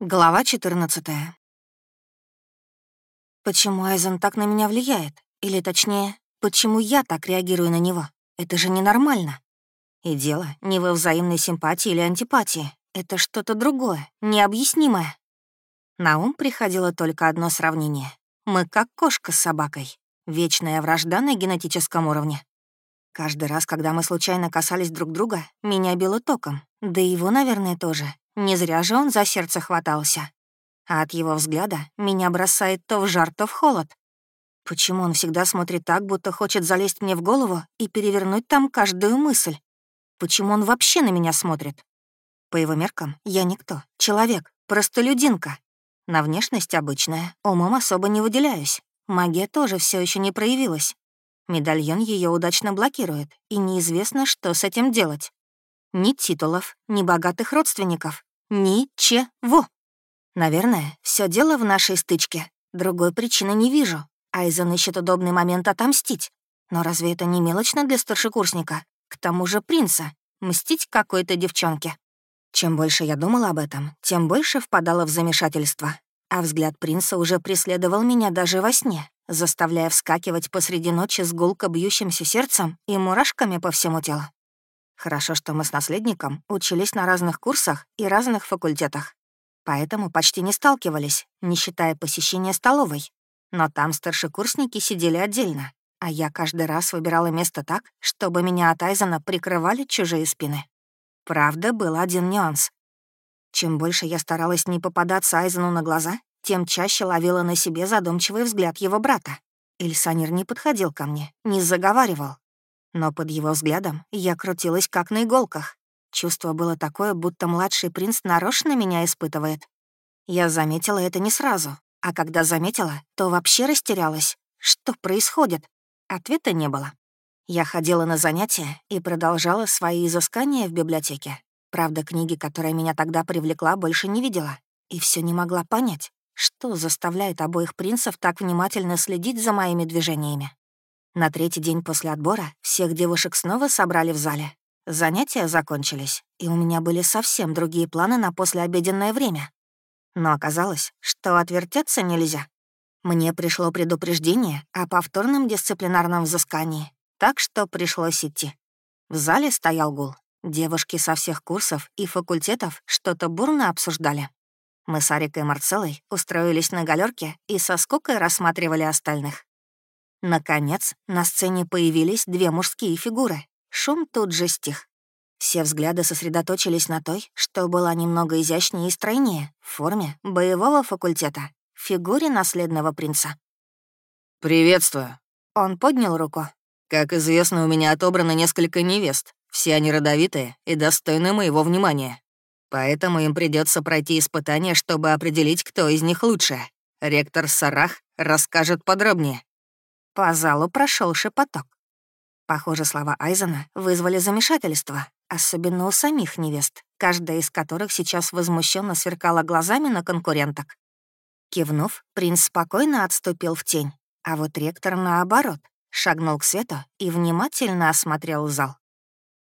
Глава 14 Почему Айзен так на меня влияет? Или точнее, почему я так реагирую на него? Это же ненормально. И дело не во взаимной симпатии или антипатии. Это что-то другое, необъяснимое. На ум приходило только одно сравнение. Мы как кошка с собакой. Вечная вражда на генетическом уровне. Каждый раз, когда мы случайно касались друг друга, меня било током. Да и его, наверное, тоже. Не зря же он за сердце хватался. А от его взгляда меня бросает то в жар, то в холод. Почему он всегда смотрит так, будто хочет залезть мне в голову и перевернуть там каждую мысль? Почему он вообще на меня смотрит? По его меркам, я никто, человек, простолюдинка. На внешность обычная, умом особо не выделяюсь. Магия тоже все еще не проявилась. Медальон ее удачно блокирует, и неизвестно, что с этим делать. Ни титулов, ни богатых родственников. Ничего. Наверное, все дело в нашей стычке. Другой причины не вижу. Айзен ищет удобный момент отомстить. Но разве это не мелочно для старшекурсника? К тому же принца. Мстить какой-то девчонке. Чем больше я думала об этом, тем больше впадала в замешательство. А взгляд принца уже преследовал меня даже во сне, заставляя вскакивать посреди ночи с гулко бьющимся сердцем и мурашками по всему телу. Хорошо, что мы с наследником учились на разных курсах и разных факультетах. Поэтому почти не сталкивались, не считая посещения столовой. Но там старшекурсники сидели отдельно, а я каждый раз выбирала место так, чтобы меня от Айзена прикрывали чужие спины. Правда, был один нюанс. Чем больше я старалась не попадаться Айзену на глаза, тем чаще ловила на себе задумчивый взгляд его брата. Ильсанир не подходил ко мне, не заговаривал, но под его взглядом я крутилась как на иголках. Чувство было такое, будто младший принц нарочно меня испытывает. Я заметила это не сразу, а когда заметила, то вообще растерялась. Что происходит? Ответа не было. Я ходила на занятия и продолжала свои изыскания в библиотеке. Правда, книги, которая меня тогда привлекла, больше не видела. И все не могла понять, что заставляет обоих принцев так внимательно следить за моими движениями. На третий день после отбора всех девушек снова собрали в зале. Занятия закончились, и у меня были совсем другие планы на послеобеденное время. Но оказалось, что отвертеться нельзя. Мне пришло предупреждение о повторном дисциплинарном взыскании, так что пришлось идти. В зале стоял гул. Девушки со всех курсов и факультетов что-то бурно обсуждали. Мы с Арикой и Марцеллой устроились на галерке и со скукой рассматривали остальных. Наконец, на сцене появились две мужские фигуры. Шум тут же стих. Все взгляды сосредоточились на той, что была немного изящнее и стройнее, в форме боевого факультета, в фигуре наследного принца. «Приветствую». Он поднял руку. «Как известно, у меня отобрано несколько невест. Все они родовитые и достойны моего внимания. Поэтому им придется пройти испытание, чтобы определить, кто из них лучше. Ректор Сарах расскажет подробнее. По залу прошел шепоток. Похоже, слова Айзена вызвали замешательство, особенно у самих невест, каждая из которых сейчас возмущенно сверкала глазами на конкуренток. Кивнув, принц спокойно отступил в тень, а вот ректор, наоборот, шагнул к свету и внимательно осмотрел зал.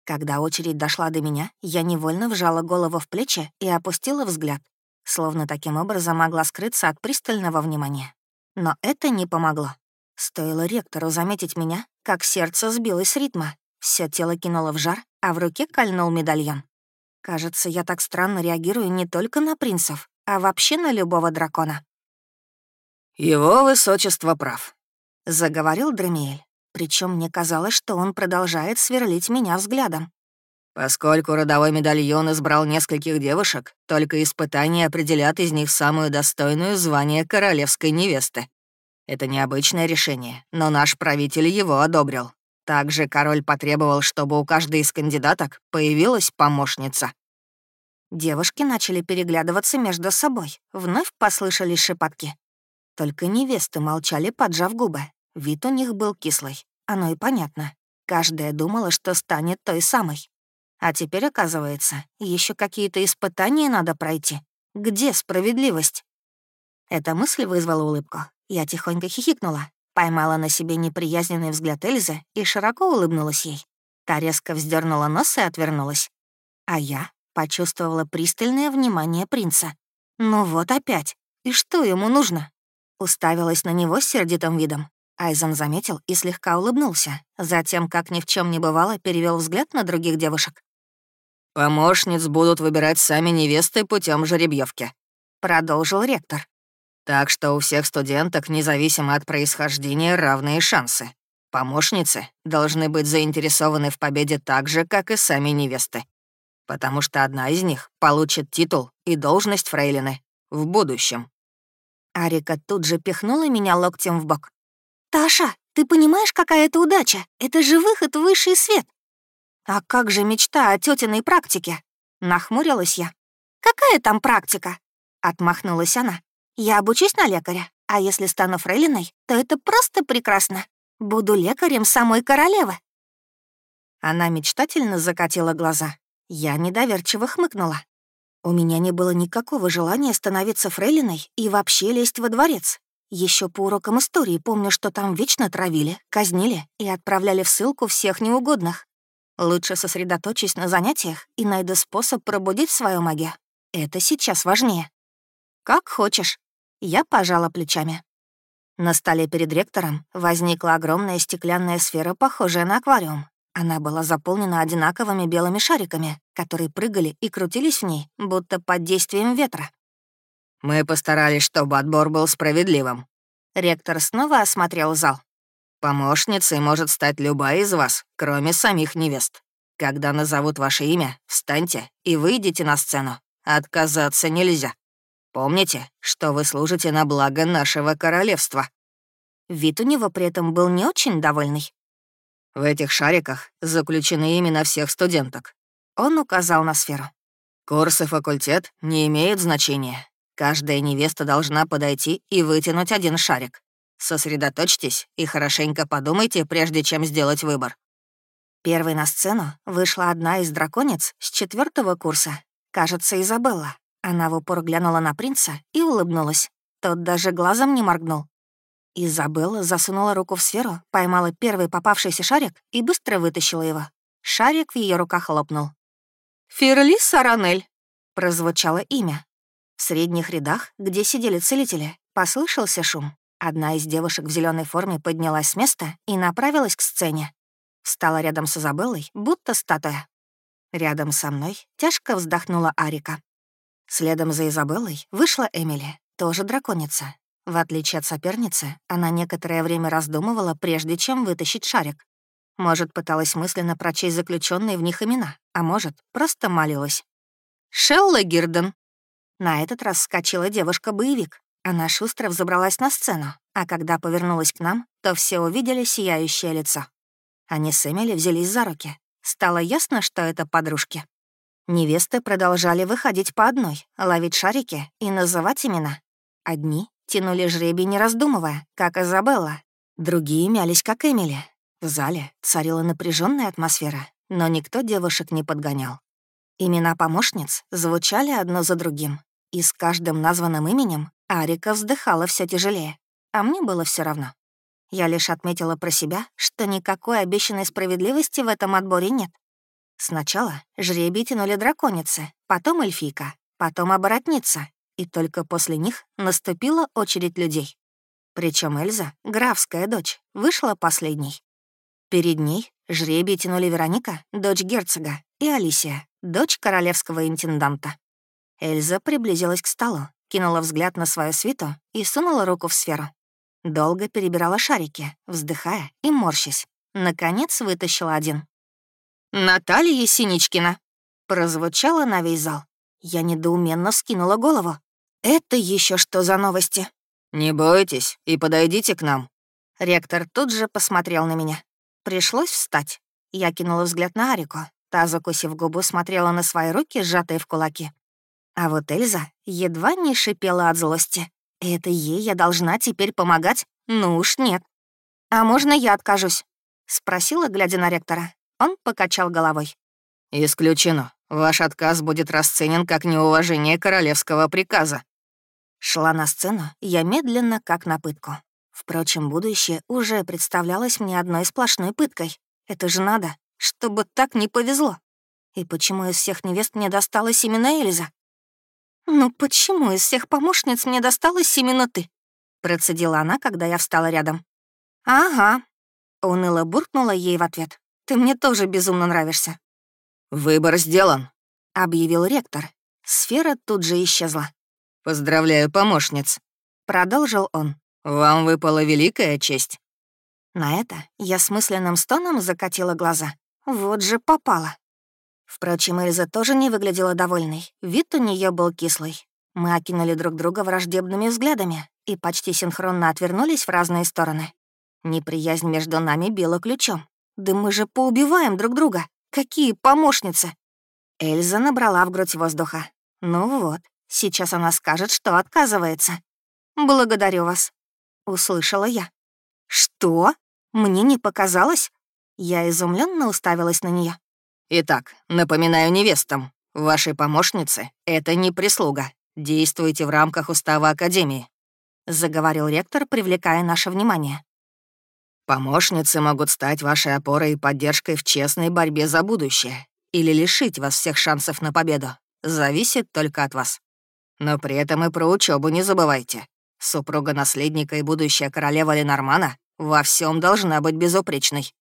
Когда очередь дошла до меня, я невольно вжала голову в плечи и опустила взгляд, словно таким образом могла скрыться от пристального внимания. Но это не помогло. Стоило ректору заметить меня, как сердце сбилось с ритма. Все тело кинуло в жар, а в руке кольнул медальон. Кажется, я так странно реагирую не только на принцев, а вообще на любого дракона. «Его высочество прав», — заговорил Дремиэль. Причем мне казалось, что он продолжает сверлить меня взглядом. «Поскольку родовой медальон избрал нескольких девушек, только испытания определят из них самую достойную звание королевской невесты. Это необычное решение, но наш правитель его одобрил. Также король потребовал, чтобы у каждой из кандидаток появилась помощница. Девушки начали переглядываться между собой. Вновь послышались шепотки. Только невесты молчали, поджав губы. Вид у них был кислый. Оно и понятно. Каждая думала, что станет той самой. А теперь, оказывается, еще какие-то испытания надо пройти. Где справедливость? Эта мысль вызвала улыбку. Я тихонько хихикнула, поймала на себе неприязненный взгляд Эльзы и широко улыбнулась ей. Та резко вздернула нос и отвернулась. А я почувствовала пристальное внимание принца. Ну вот опять. И что ему нужно? Уставилась на него с сердитым видом. Айзен заметил и слегка улыбнулся. Затем, как ни в чем не бывало, перевел взгляд на других девушек. «Помощниц будут выбирать сами невесты путем жеребьевки», — продолжил ректор. «Так что у всех студенток, независимо от происхождения, равные шансы. Помощницы должны быть заинтересованы в победе так же, как и сами невесты. Потому что одна из них получит титул и должность фрейлины в будущем». Арика тут же пихнула меня локтем в бок. «Таша, ты понимаешь, какая это удача? Это же выход в высший свет!» «А как же мечта о тетиной практике?» Нахмурилась я. «Какая там практика?» Отмахнулась она. «Я обучусь на лекаря, а если стану фрейлиной, то это просто прекрасно. Буду лекарем самой королевы». Она мечтательно закатила глаза. Я недоверчиво хмыкнула. У меня не было никакого желания становиться фрейлиной и вообще лезть во дворец. Еще по урокам истории помню, что там вечно травили, казнили и отправляли в ссылку всех неугодных. Лучше сосредоточусь на занятиях и найду способ пробудить свою магию. Это сейчас важнее. Как хочешь. Я пожала плечами. На столе перед ректором возникла огромная стеклянная сфера, похожая на аквариум. Она была заполнена одинаковыми белыми шариками, которые прыгали и крутились в ней, будто под действием ветра. Мы постарались, чтобы отбор был справедливым. Ректор снова осмотрел зал. Помощницей может стать любая из вас, кроме самих невест. Когда назовут ваше имя, встаньте и выйдите на сцену. Отказаться нельзя. Помните, что вы служите на благо нашего королевства». Вид у него при этом был не очень довольный. «В этих шариках заключены имена всех студенток». Он указал на сферу. «Курс и факультет не имеют значения. Каждая невеста должна подойти и вытянуть один шарик. Сосредоточьтесь и хорошенько подумайте, прежде чем сделать выбор. Первой на сцену вышла одна из драконец с четвертого курса. Кажется, Изабелла. Она в упор глянула на принца и улыбнулась. Тот даже глазом не моргнул. Изабелла засунула руку в сферу, поймала первый попавшийся шарик и быстро вытащила его. Шарик в ее руках лопнул. «Фирлис Саранель», — прозвучало имя. В средних рядах, где сидели целители, послышался шум. Одна из девушек в зеленой форме поднялась с места и направилась к сцене. Встала рядом с Изабеллой, будто статуя. Рядом со мной тяжко вздохнула Арика. Следом за Изабеллой вышла Эмили, тоже драконица. В отличие от соперницы, она некоторое время раздумывала, прежде чем вытащить шарик. Может, пыталась мысленно прочесть заключенные в них имена, а может, просто молилась. «Шелла Гирден!» На этот раз вскочила девушка-боевик. Она шустро взобралась на сцену, а когда повернулась к нам, то все увидели сияющее лицо. Они с Эмили взялись за руки. Стало ясно, что это подружки. Невесты продолжали выходить по одной, ловить шарики и называть имена. Одни тянули жребий, не раздумывая, как Изабелла. Другие мялись, как Эмили. В зале царила напряженная атмосфера, но никто девушек не подгонял. Имена помощниц звучали одно за другим, и с каждым названным именем Арика вздыхала все тяжелее, а мне было все равно. Я лишь отметила про себя, что никакой обещанной справедливости в этом отборе нет. Сначала жребий тянули драконицы, потом эльфийка, потом оборотница, и только после них наступила очередь людей. Причем Эльза, графская дочь, вышла последней. Перед ней жребий тянули Вероника, дочь герцога, и Алисия, дочь королевского интенданта. Эльза приблизилась к столу, кинула взгляд на свою свиту и сунула руку в сферу. Долго перебирала шарики, вздыхая и морщась. Наконец вытащила один. «Наталья Синичкина!» прозвучало на весь зал. Я недоуменно скинула голову. «Это еще что за новости?» «Не бойтесь и подойдите к нам». Ректор тут же посмотрел на меня. Пришлось встать. Я кинула взгляд на Арику. Та, закусив губу, смотрела на свои руки, сжатые в кулаки. А вот Эльза едва не шипела от злости. Это ей я должна теперь помогать? Ну уж нет. «А можно я откажусь?» — спросила, глядя на ректора. Он покачал головой. «Исключено. Ваш отказ будет расценен как неуважение королевского приказа». Шла на сцену я медленно, как на пытку. Впрочем, будущее уже представлялось мне одной сплошной пыткой. Это же надо, чтобы так не повезло. И почему из всех невест мне досталась именно Эльза? «Ну почему из всех помощниц мне досталось именно ты?» Процедила она, когда я встала рядом. «Ага», — уныло буркнула ей в ответ. «Ты мне тоже безумно нравишься». «Выбор сделан», — объявил ректор. Сфера тут же исчезла. «Поздравляю, помощниц», — продолжил он. «Вам выпала великая честь». На это я с мысленным стоном закатила глаза. Вот же попала. Впрочем, Эльза тоже не выглядела довольной. Вид у нее был кислый. Мы окинули друг друга враждебными взглядами и почти синхронно отвернулись в разные стороны. Неприязнь между нами била ключом. Да мы же поубиваем друг друга. Какие помощницы! Эльза набрала в грудь воздуха. Ну вот, сейчас она скажет, что отказывается. «Благодарю вас», — услышала я. «Что? Мне не показалось?» Я изумленно уставилась на нее. Итак, напоминаю невестам, вашей помощницы — это не прислуга. Действуйте в рамках устава Академии», — заговорил ректор, привлекая наше внимание. «Помощницы могут стать вашей опорой и поддержкой в честной борьбе за будущее или лишить вас всех шансов на победу. Зависит только от вас. Но при этом и про учебу не забывайте. Супруга наследника и будущая королева Ленормана во всем должна быть безупречной.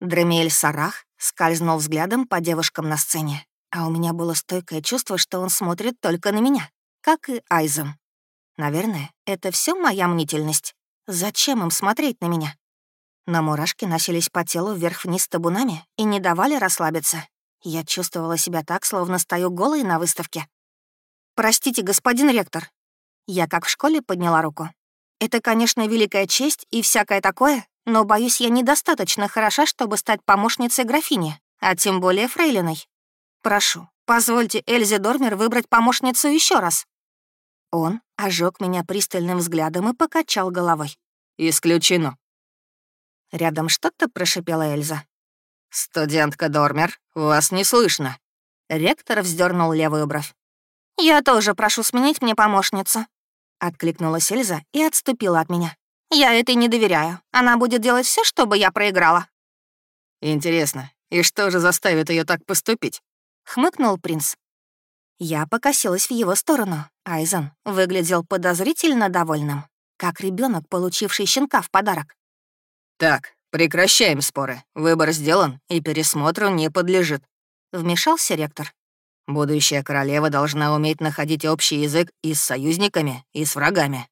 Дремель Сарах скользнул взглядом по девушкам на сцене, а у меня было стойкое чувство, что он смотрит только на меня, как и Айзом. Наверное, это все моя мнительность. Зачем им смотреть на меня? Но мурашки носились по телу вверх-вниз табунами и не давали расслабиться. Я чувствовала себя так, словно стою голой на выставке. «Простите, господин ректор». Я, как в школе, подняла руку. «Это, конечно, великая честь и всякое такое, но, боюсь, я недостаточно хороша, чтобы стать помощницей графини, а тем более фрейлиной. Прошу, позвольте Эльзе Дормер выбрать помощницу еще раз». Он ожег меня пристальным взглядом и покачал головой. «Исключено». Рядом что-то прошипела Эльза. «Студентка Дормер, вас не слышно». Ректор вздернул левую бровь. «Я тоже прошу сменить мне помощницу», — откликнулась Эльза и отступила от меня. Я этой не доверяю. Она будет делать все, чтобы я проиграла». «Интересно, и что же заставит ее так поступить?» — хмыкнул принц. Я покосилась в его сторону. Айзен выглядел подозрительно довольным, как ребенок, получивший щенка в подарок. «Так, прекращаем споры. Выбор сделан, и пересмотру не подлежит», — вмешался ректор. «Будущая королева должна уметь находить общий язык и с союзниками, и с врагами.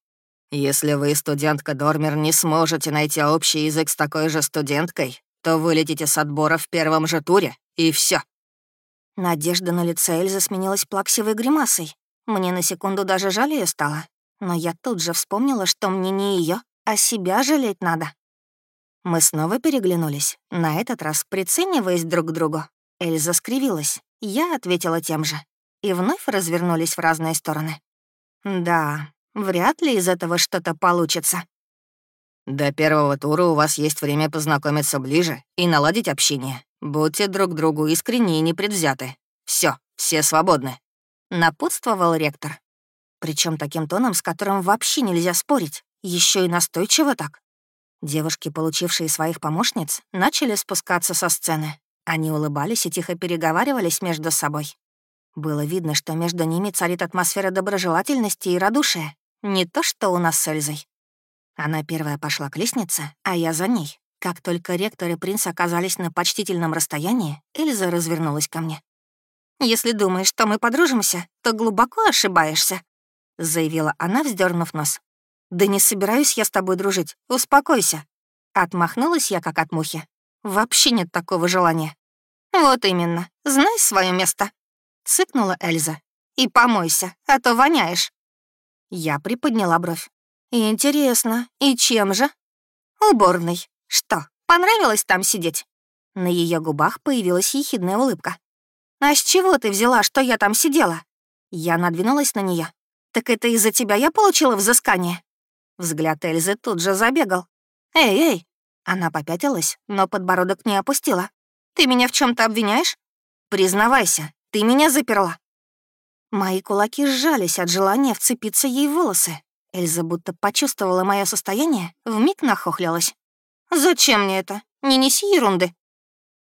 Если вы, студентка Дормер, не сможете найти общий язык с такой же студенткой, то вылетите с отбора в первом же туре, и все. Надежда на лице Эльзы сменилась плаксивой гримасой. Мне на секунду даже жаль ее стало. Но я тут же вспомнила, что мне не ее, а себя жалеть надо. Мы снова переглянулись, на этот раз прицениваясь друг к другу. Эльза скривилась, я ответила тем же. И вновь развернулись в разные стороны. Да, Вряд ли из этого что-то получится. До первого тура у вас есть время познакомиться ближе и наладить общение. Будьте друг другу искренни и непредвзяты. Все, все свободны. Напутствовал ректор. Причем таким тоном, с которым вообще нельзя спорить. Еще и настойчиво так. Девушки, получившие своих помощниц, начали спускаться со сцены. Они улыбались и тихо переговаривались между собой. Было видно, что между ними царит атмосфера доброжелательности и радушия. Не то, что у нас с Эльзой. Она первая пошла к лестнице, а я за ней. Как только ректор и принц оказались на почтительном расстоянии, Эльза развернулась ко мне. «Если думаешь, что мы подружимся, то глубоко ошибаешься», — заявила она, вздернув нос. «Да не собираюсь я с тобой дружить. Успокойся». Отмахнулась я, как от мухи. «Вообще нет такого желания». «Вот именно. Знай свое место», — цыкнула Эльза. «И помойся, а то воняешь». Я приподняла бровь. «Интересно, и чем же?» «Уборной. Что, понравилось там сидеть?» На ее губах появилась ехидная улыбка. «А с чего ты взяла, что я там сидела?» Я надвинулась на нее. «Так это из-за тебя я получила взыскание?» Взгляд Эльзы тут же забегал. «Эй, эй!» Она попятилась, но подбородок не опустила. «Ты меня в чем то обвиняешь? Признавайся, ты меня заперла. Мои кулаки сжались от желания вцепиться ей в волосы. Эльза будто почувствовала мое состояние, вмиг нахохлялась. «Зачем мне это? Не неси ерунды».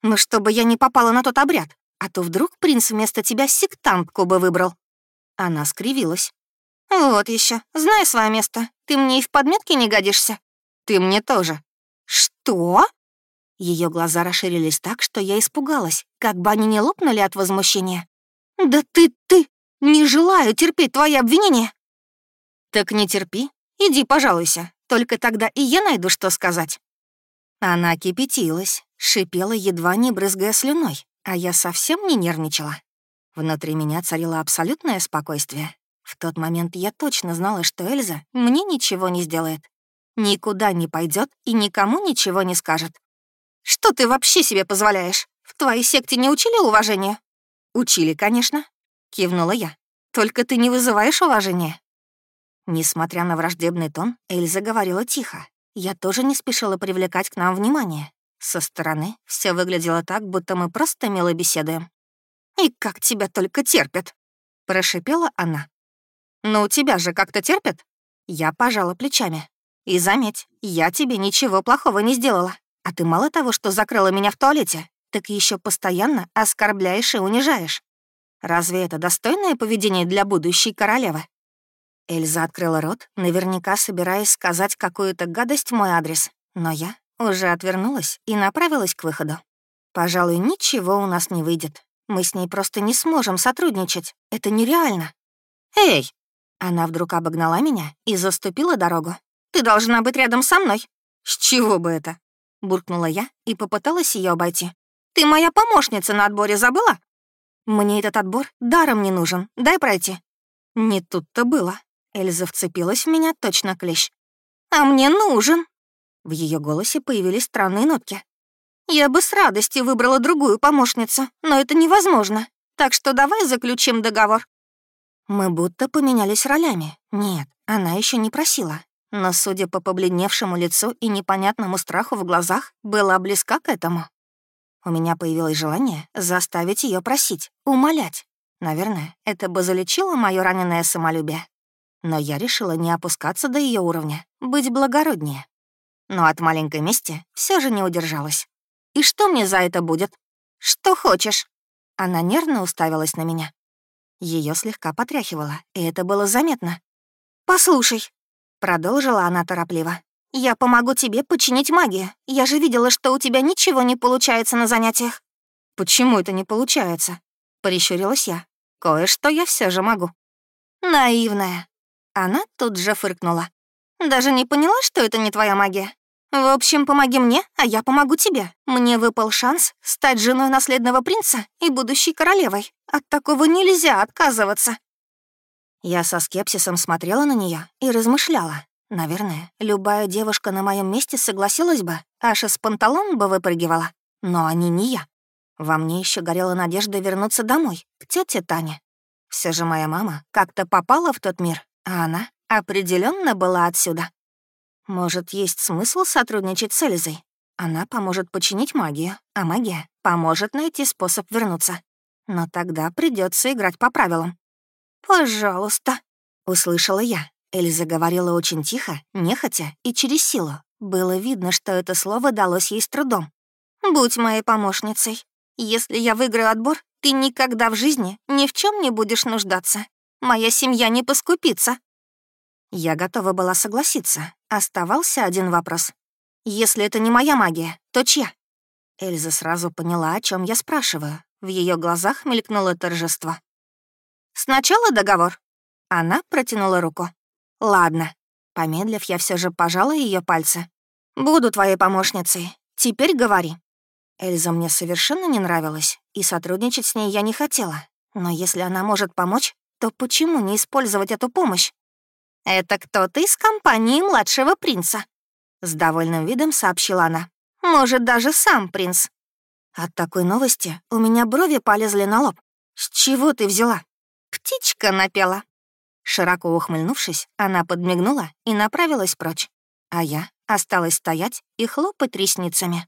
«Ну, чтобы я не попала на тот обряд, а то вдруг принц вместо тебя сектантку бы выбрал». Она скривилась. «Вот еще, знай свое место. Ты мне и в подметке не годишься. Ты мне тоже». «Что?» Ее глаза расширились так, что я испугалась, как бы они не лопнули от возмущения. «Да ты, ты! Не желаю терпеть твои обвинения!» «Так не терпи. Иди, пожалуйся. Только тогда и я найду, что сказать». Она кипятилась, шипела, едва не брызгая слюной, а я совсем не нервничала. Внутри меня царило абсолютное спокойствие. В тот момент я точно знала, что Эльза мне ничего не сделает. Никуда не пойдет и никому ничего не скажет. «Что ты вообще себе позволяешь? В твоей секте не учили уважения?» «Учили, конечно», — кивнула я. «Только ты не вызываешь уважения». Несмотря на враждебный тон, Эльза говорила тихо. Я тоже не спешила привлекать к нам внимание. Со стороны все выглядело так, будто мы просто мило беседуем. «И как тебя только терпят!» — прошипела она. «Но у тебя же как-то терпят?» Я пожала плечами. «И заметь, я тебе ничего плохого не сделала. А ты мало того, что закрыла меня в туалете, так еще постоянно оскорбляешь и унижаешь. Разве это достойное поведение для будущей королевы?» Эльза открыла рот, наверняка собираясь сказать какую-то гадость в мой адрес, но я уже отвернулась и направилась к выходу. Пожалуй, ничего у нас не выйдет. Мы с ней просто не сможем сотрудничать. Это нереально. «Эй!» Она вдруг обогнала меня и заступила дорогу. «Ты должна быть рядом со мной». «С чего бы это?» Буркнула я и попыталась ее обойти. «Ты моя помощница на отборе забыла?» «Мне этот отбор даром не нужен. Дай пройти». Не тут-то было. Эльза вцепилась в меня точно клещ. «А мне нужен!» В ее голосе появились странные нотки. «Я бы с радостью выбрала другую помощницу, но это невозможно. Так что давай заключим договор». Мы будто поменялись ролями. Нет, она еще не просила. Но, судя по побледневшему лицу и непонятному страху в глазах, была близка к этому. У меня появилось желание заставить ее просить, умолять. Наверное, это бы залечило мое раненое самолюбие но я решила не опускаться до ее уровня, быть благороднее. Но от маленькой мести все же не удержалась. И что мне за это будет? Что хочешь? Она нервно уставилась на меня. Ее слегка потряхивало, и это было заметно. «Послушай», — продолжила она торопливо, «я помогу тебе починить магию. Я же видела, что у тебя ничего не получается на занятиях». «Почему это не получается?» — прищурилась я. «Кое-что я все же могу». «Наивная», она тут же фыркнула. «Даже не поняла, что это не твоя магия? В общем, помоги мне, а я помогу тебе. Мне выпал шанс стать женой наследного принца и будущей королевой. От такого нельзя отказываться». Я со скепсисом смотрела на нее и размышляла. Наверное, любая девушка на моем месте согласилась бы, аж из панталон бы выпрыгивала. Но они не я. Во мне еще горела надежда вернуться домой, к тете Тане. Все же моя мама как-то попала в тот мир, а она определенно была отсюда. Может, есть смысл сотрудничать с Эльзой? Она поможет починить магию, а магия поможет найти способ вернуться. Но тогда придется играть по правилам. «Пожалуйста», — услышала я. Эльза говорила очень тихо, нехотя и через силу. Было видно, что это слово далось ей с трудом. «Будь моей помощницей. Если я выиграю отбор, ты никогда в жизни ни в чем не будешь нуждаться. Моя семья не поскупится». Я готова была согласиться. Оставался один вопрос. «Если это не моя магия, то чья?» Эльза сразу поняла, о чем я спрашиваю. В ее глазах мелькнуло торжество. «Сначала договор». Она протянула руку. «Ладно». Помедлив, я все же пожала ее пальцы. «Буду твоей помощницей. Теперь говори». Эльза мне совершенно не нравилась, и сотрудничать с ней я не хотела. Но если она может помочь, то почему не использовать эту помощь? «Это кто-то из компании младшего принца», — с довольным видом сообщила она. «Может, даже сам принц». От такой новости у меня брови полезли на лоб. «С чего ты взяла?» «Птичка напела». Широко ухмыльнувшись, она подмигнула и направилась прочь. А я осталась стоять и хлопать ресницами.